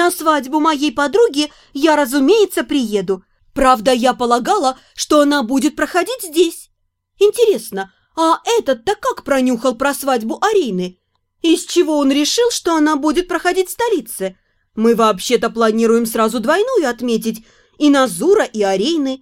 На свадьбу моей подруги я, разумеется, приеду. Правда, я полагала, что она будет проходить здесь. Интересно, а этот-то как пронюхал про свадьбу Арины? Из чего он решил, что она будет проходить в столице? Мы вообще-то планируем сразу двойную отметить и Назура, и Арины.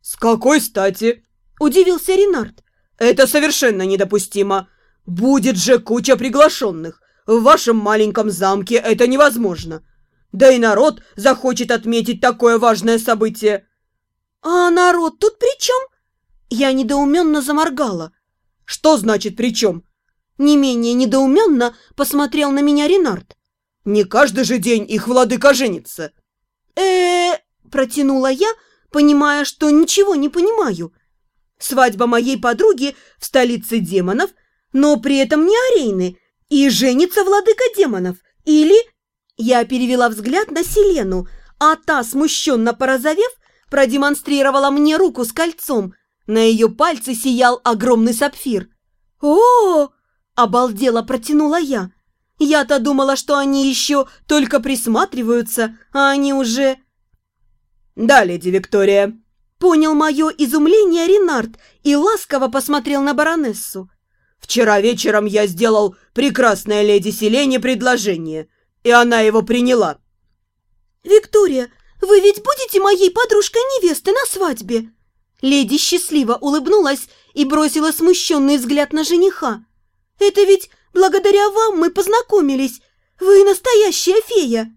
«С какой стати?» – удивился Ренард. «Это совершенно недопустимо. Будет же куча приглашенных. В вашем маленьком замке это невозможно. Да и народ захочет отметить такое важное событие». «А народ тут при чем?» Я недоуменно заморгала. «Что значит при чем?» Не менее недоуменно посмотрел на меня Ренард. «Не каждый же день их владыка женится». э протянула я, понимая, что ничего не понимаю. Свадьба моей подруги в столице демонов, но при этом не Арейны, и женится владыка демонов. Или... Я перевела взгляд на Селену, а та, смущенно порозовев, продемонстрировала мне руку с кольцом. На ее пальце сиял огромный сапфир. «О!» – обалдела протянула я. Я-то думала, что они еще только присматриваются, а они уже... «Да, леди Виктория», – понял мое изумление Ренард и ласково посмотрел на баронессу. «Вчера вечером я сделал прекрасной леди Селене предложение, и она его приняла». «Виктория, вы ведь будете моей подружкой-невесты на свадьбе?» Леди счастливо улыбнулась и бросила смущенный взгляд на жениха. «Это ведь благодаря вам мы познакомились. Вы настоящая фея!»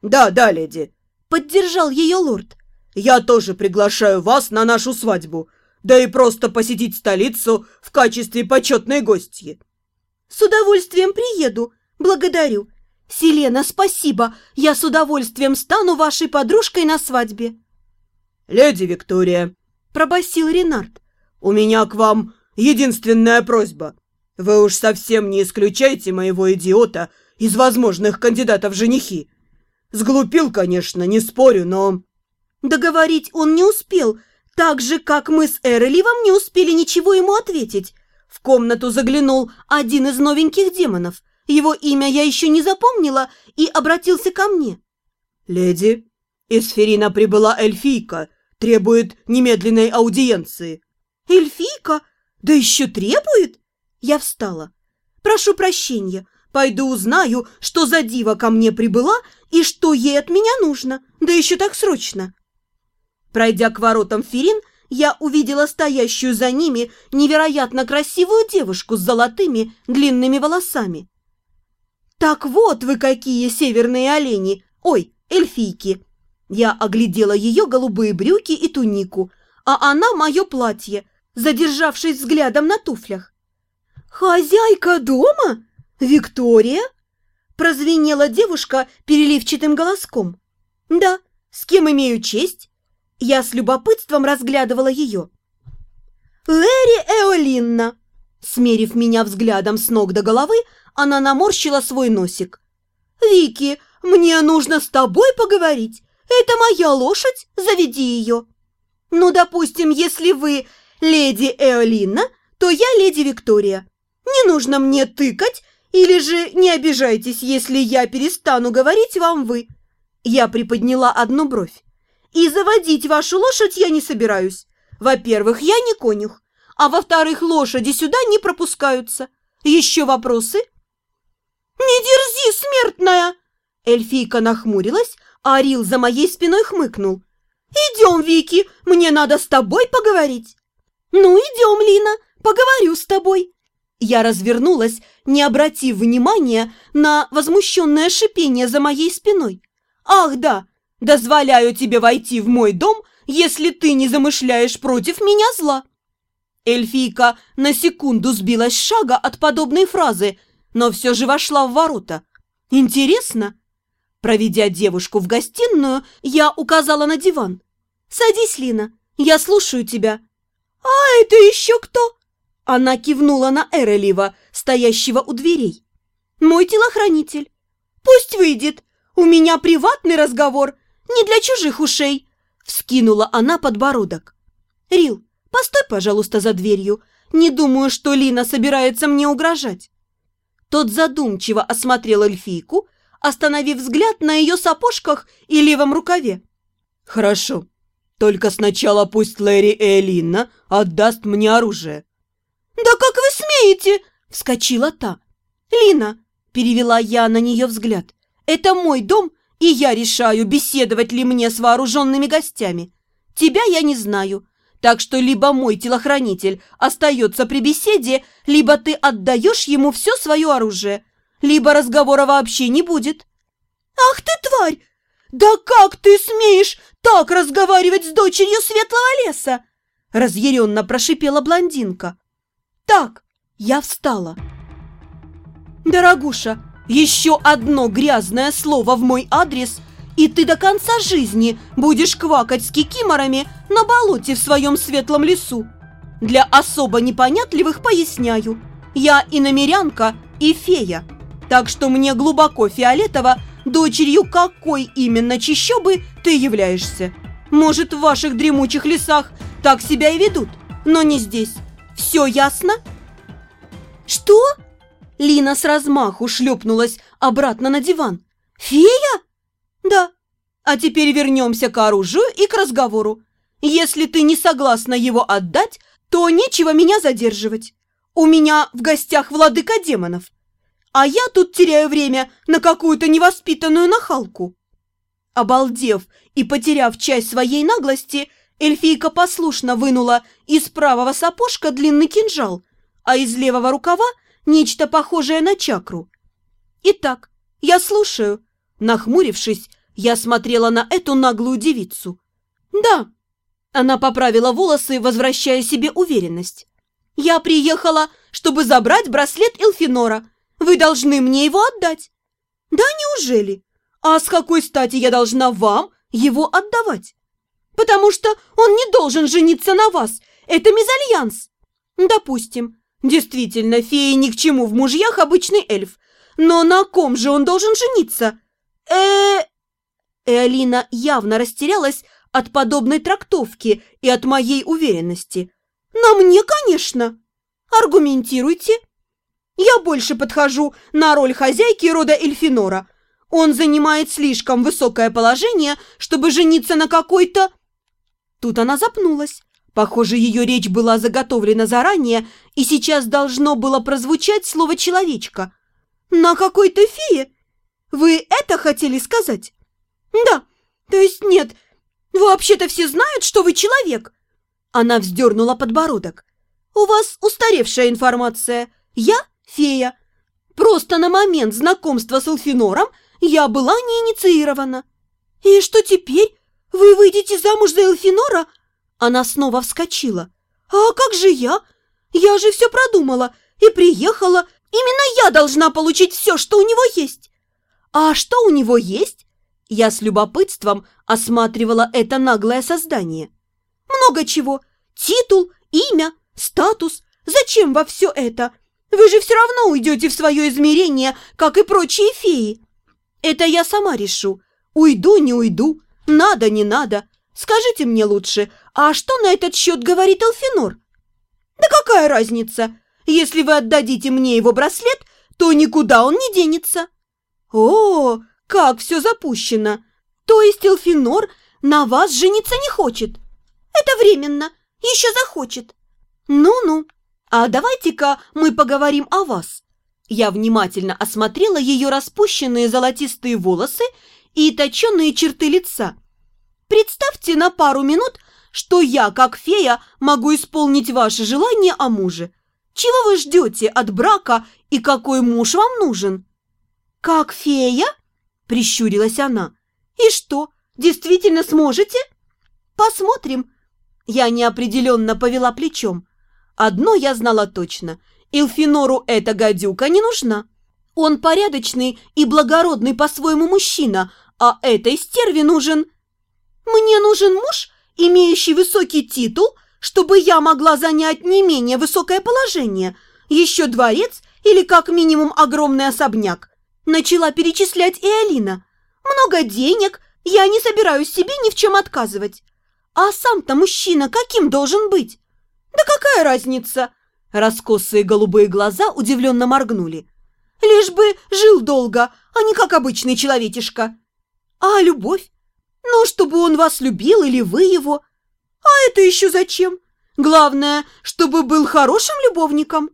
«Да, да, леди!» — поддержал ее лорд. «Я тоже приглашаю вас на нашу свадьбу, да и просто посетить столицу в качестве почетной гостьи». «С удовольствием приеду. Благодарю. Селена, спасибо. Я с удовольствием стану вашей подружкой на свадьбе». «Леди Виктория», — пробасил Ренард, — «у меня к вам единственная просьба. Вы уж совсем не исключайте моего идиота из возможных кандидатов в женихи. Сглупил, конечно, не спорю, но...» Договорить он не успел, так же, как мы с Эроливом не успели ничего ему ответить. В комнату заглянул один из новеньких демонов. Его имя я еще не запомнила и обратился ко мне. «Леди, из Ферина прибыла эльфийка, требует немедленной аудиенции». «Эльфийка? Да еще требует?» Я встала. «Прошу прощения, пойду узнаю, что за дива ко мне прибыла и что ей от меня нужно, да еще так срочно». Пройдя к воротам Ферин, я увидела стоящую за ними невероятно красивую девушку с золотыми длинными волосами. «Так вот вы какие северные олени! Ой, эльфийки!» Я оглядела ее голубые брюки и тунику, а она мое платье, задержавшись взглядом на туфлях. «Хозяйка дома? Виктория?» Прозвенела девушка переливчатым голоском. «Да, с кем имею честь?» Я с любопытством разглядывала ее. «Лэри Эолинна!» Смерив меня взглядом с ног до головы, она наморщила свой носик. «Вики, мне нужно с тобой поговорить. Это моя лошадь, заведи ее». «Ну, допустим, если вы леди Эолинна, то я леди Виктория. Не нужно мне тыкать, или же не обижайтесь, если я перестану говорить вам вы». Я приподняла одну бровь. И заводить вашу лошадь я не собираюсь. Во-первых, я не конюх, а во-вторых, лошади сюда не пропускаются. Еще вопросы? Не дерзи, смертная! Эльфийка нахмурилась, а Арил за моей спиной хмыкнул. «Идем, Вики, мне надо с тобой поговорить». «Ну, идем, Лина, поговорю с тобой». Я развернулась, не обратив внимания на возмущенное шипение за моей спиной. «Ах, да, Дозволяю тебе войти в мой дом, если ты не замышляешь против меня зла». Эльфийка на секунду сбилась с шага от подобной фразы, но все же вошла в ворота. «Интересно?» Проведя девушку в гостиную, я указала на диван. «Садись, Лина, я слушаю тебя». «А это еще кто?» Она кивнула на Эрелива, стоящего у дверей. «Мой телохранитель. Пусть выйдет. У меня приватный разговор не для чужих ушей!» Вскинула она подбородок. «Рил, постой, пожалуйста, за дверью. Не думаю, что Лина собирается мне угрожать». Тот задумчиво осмотрел эльфийку, остановив взгляд на ее сапожках и левом рукаве. «Хорошо. Только сначала пусть Лэри Элинна отдаст мне оружие». «Да как вы смеете?» – вскочила та. «Лина», – перевела я на нее взгляд, – «это мой дом, и я решаю, беседовать ли мне с вооруженными гостями. Тебя я не знаю, так что либо мой телохранитель остается при беседе, либо ты отдаешь ему все свое оружие, либо разговора вообще не будет». «Ах ты, тварь! Да как ты смеешь так разговаривать с дочерью Светлого леса?» Разъяренно прошипела блондинка. «Так, я встала». «Дорогуша, еще одно грязное слово в мой адрес, и ты до конца жизни будешь квакать с кикиморами на болоте в своем светлом лесу. Для особо непонятливых поясняю, я и намерянка, и фея, так что мне глубоко фиолетово, дочерью какой именно чищобы ты являешься. Может, в ваших дремучих лесах так себя и ведут, но не здесь. Все ясно?» «Что?» Лина с размаху шлепнулась обратно на диван. «Фея?» «Да. А теперь вернемся к оружию и к разговору. Если ты не согласна его отдать, то нечего меня задерживать. У меня в гостях владыка демонов. А я тут теряю время на какую-то невоспитанную нахалку». Обалдев и потеряв часть своей наглости, эльфийка послушно вынула из правого сапожка длинный кинжал, а из левого рукава нечто похожее на чакру. «Итак, я слушаю». Нахмурившись, я смотрела на эту наглую девицу. «Да». Она поправила волосы, возвращая себе уверенность. «Я приехала, чтобы забрать браслет Элфинора. Вы должны мне его отдать». «Да неужели? А с какой стати я должна вам его отдавать?» «Потому что он не должен жениться на вас. Это мезальянс». «Допустим. Действительно, феи ни к чему в мужьях обычный эльф. Но на ком же он должен жениться? э Эолина явно растерялась от подобной трактовки и от моей уверенности. На мне, конечно. Аргументируйте. Я больше подхожу на роль хозяйки рода Эльфинора. Он занимает слишком высокое положение, чтобы жениться на какой-то... Тут она запнулась. Похоже, ее речь была заготовлена заранее, и сейчас должно было прозвучать слово «человечка». «На какой-то фее? Вы это хотели сказать?» «Да, то есть нет. Вообще-то все знают, что вы человек». Она вздернула подбородок. «У вас устаревшая информация. Я фея. Просто на момент знакомства с Элфинором я была не инициирована». «И что теперь? Вы выйдете замуж за Элфинора?» Она снова вскочила. «А как же я? Я же все продумала и приехала. Именно я должна получить все, что у него есть». «А что у него есть?» Я с любопытством осматривала это наглое создание. «Много чего. Титул, имя, статус. Зачем во все это? Вы же все равно уйдете в свое измерение, как и прочие феи. Это я сама решу. Уйду, не уйду, надо, не надо. Скажите мне лучше, а что на этот счет говорит Элфинор? Да какая разница? Если вы отдадите мне его браслет, то никуда он не денется. О, как все запущено! То есть Элфинор на вас жениться не хочет? Это временно, еще захочет. Ну-ну, а давайте-ка мы поговорим о вас. Я внимательно осмотрела ее распущенные золотистые волосы и точенные черты лица – Представьте на пару минут, что я, как фея, могу исполнить ваше желание о муже. Чего вы ждете от брака и какой муж вам нужен?» «Как фея?» – прищурилась она. «И что, действительно сможете?» «Посмотрим». Я неопределенно повела плечом. Одно я знала точно. Илфинору эта гадюка не нужна. Он порядочный и благородный по-своему мужчина, а этой стерве нужен мне нужен муж, имеющий высокий титул, чтобы я могла занять не менее высокое положение, еще дворец или как минимум огромный особняк. Начала перечислять и Алина. Много денег, я не собираюсь себе ни в чем отказывать. А сам-то мужчина каким должен быть? Да какая разница? Раскосые голубые глаза удивленно моргнули. Лишь бы жил долго, а не как обычный человечишка. А любовь? Ну, чтобы он вас любил или вы его. А это еще зачем? Главное, чтобы был хорошим любовником.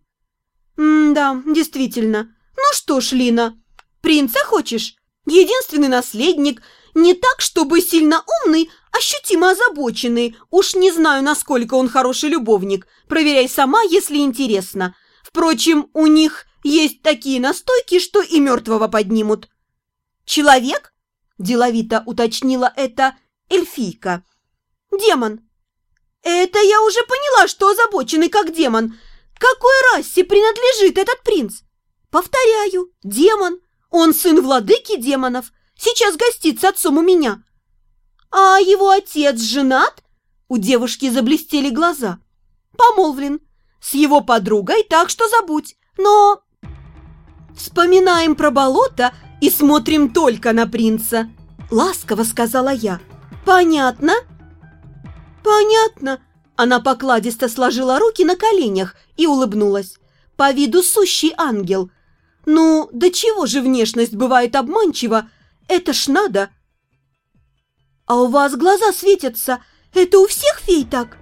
М-да, действительно. Ну что ж, Лина, принца хочешь? Единственный наследник, не так, чтобы сильно умный, ощутимо озабоченный. Уж не знаю, насколько он хороший любовник. Проверяй сама, если интересно. Впрочем, у них есть такие настойки, что и мертвого поднимут. Человек? Деловито уточнила это эльфийка. Демон. Это я уже поняла, что озабоченный как демон. Какой расе принадлежит этот принц? Повторяю, демон. Он сын владыки демонов. Сейчас гостит с отцом у меня. А его отец женат? У девушки заблестели глаза. Помолвлен. С его подругой, так что забудь. Но... Вспоминаем про болото и смотрим только на принца. Ласково сказала я. Понятно? Понятно. Она покладисто сложила руки на коленях и улыбнулась. По виду сущий ангел. Ну, до чего же внешность бывает обманчива? Это ж надо. А у вас глаза светятся. Это у всех фей так?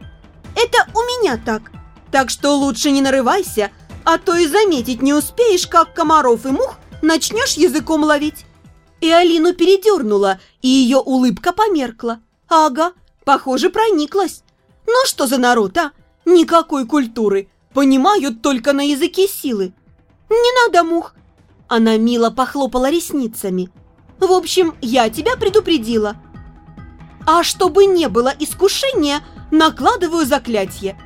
Это у меня так. Так что лучше не нарывайся, а то и заметить не успеешь, как комаров и мух начнешь языком ловить. И Алину передернула, и ее улыбка померкла. Ага, похоже, прониклась. Ну что за народ, а? Никакой культуры. Понимают только на языке силы. Не надо мух. Она мило похлопала ресницами. В общем, я тебя предупредила. А чтобы не было искушения, накладываю заклятие.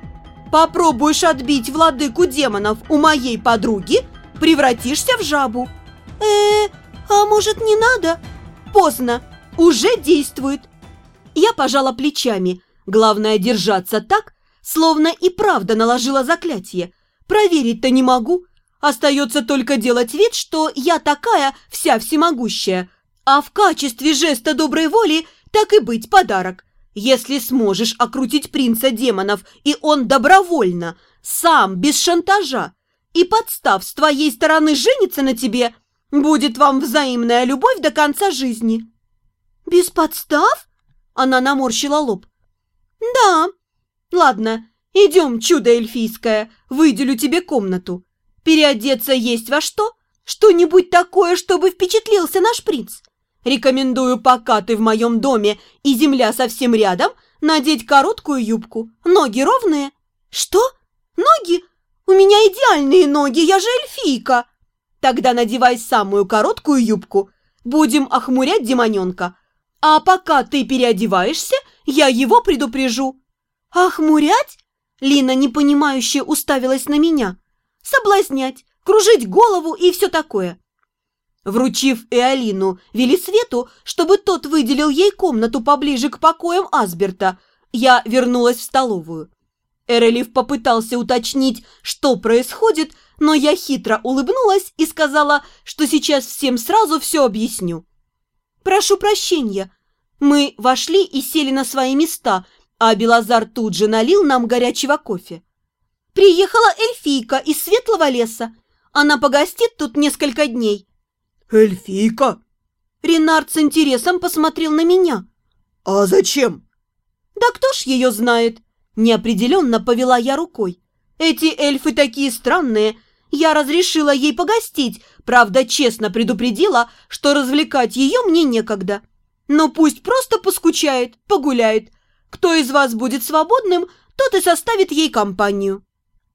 Попробуешь отбить владыку демонов у моей подруги, превратишься в жабу. Э а может не надо? Поздно, уже действует. Я пожала плечами. Главное держаться так, словно и правда наложила заклятие. Проверить-то не могу. Остается только делать вид, что я такая вся всемогущая. А в качестве жеста доброй воли так и быть подарок. Если сможешь окрутить принца демонов, и он добровольно, сам, без шантажа, и подстав с твоей стороны женится на тебе, будет вам взаимная любовь до конца жизни». «Без подстав?» Она наморщила лоб. «Да. Ладно, идем, чудо эльфийское, выделю тебе комнату. Переодеться есть во что? Что-нибудь такое, чтобы впечатлился наш принц. Рекомендую, пока ты в моем доме и земля совсем рядом, надеть короткую юбку. Ноги ровные. Что? Ноги? У меня идеальные ноги, я же эльфийка. Тогда надевай самую короткую юбку. Будем охмурять демоненка. А пока ты переодеваешься, я его предупрежу. Охмурять? Лина непонимающе уставилась на меня. Соблазнять, кружить голову и все такое. Вручив Эолину Велисвету, чтобы тот выделил ей комнату поближе к покоям Асберта, я вернулась в столовую. Эрелив попытался уточнить, что происходит, но я хитро улыбнулась и сказала, что сейчас всем сразу все объясню. «Прошу прощения». Мы вошли и сели на свои места, а Белозар тут же налил нам горячего кофе. «Приехала эльфийка из Светлого леса. Она погостит тут несколько дней. «Эльфийка?» Ренард с интересом посмотрел на меня. «А зачем?» «Да кто ж ее знает?» Неопределенно повела я рукой. «Эти эльфы такие странные. Я разрешила ей погостить, правда, честно предупредила, что развлекать ее мне некогда. Но пусть просто поскучает, погуляет. Кто из вас будет свободным, тот и составит ей компанию».